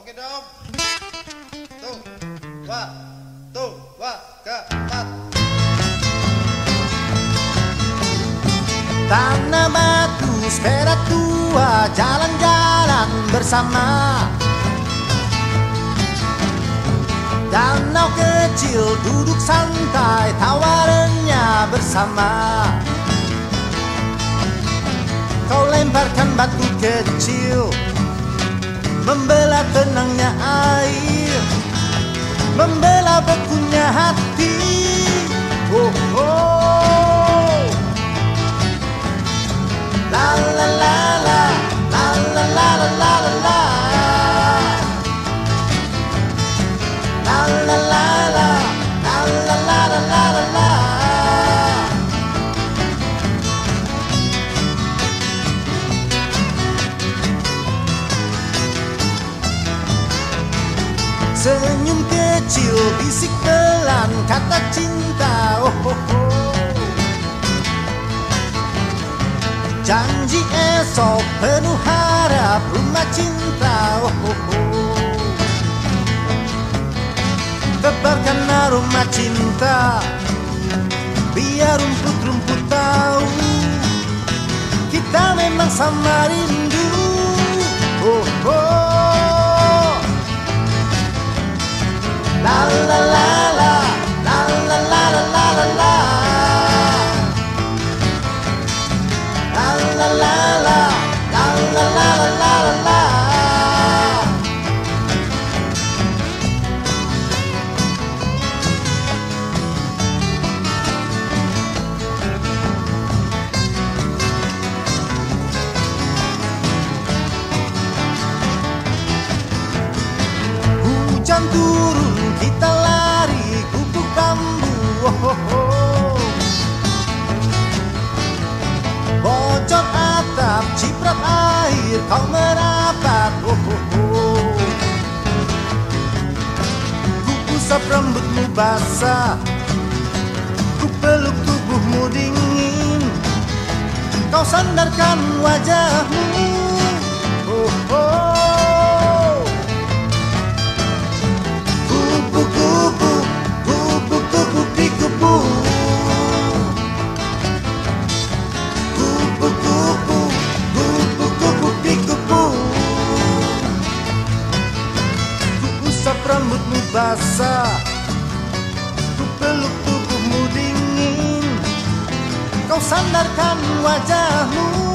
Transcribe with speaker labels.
Speaker 1: Oke dong. Tuh, dua, tuh, dua, ke empat.
Speaker 2: Tanah batu sepeda tua jalan-jalan bersama Danau kecil duduk santai tawarannya bersama Kau lemparkan batu kecil Tenangnya air Membela bekunya hati. Oh, oh. La la La la la la la la la La. La la la Senyum kecil bisik pelan kata cinta oh, oh, oh. Janji esok penuh harap rumah cinta oh, oh, oh. Tebarkan aroma cinta Biar rumput-rumput tahu Kita memang sama rindu oh, oh. Hujan turun kita lari kuku kambu oh, oh, oh. Bocor atap ciprat air kau merapat oh, oh, oh. Ku rambutmu basah Ku peluk tubuhmu dingin Kau sandarkan wajahmu Kau sandarkan wajahmu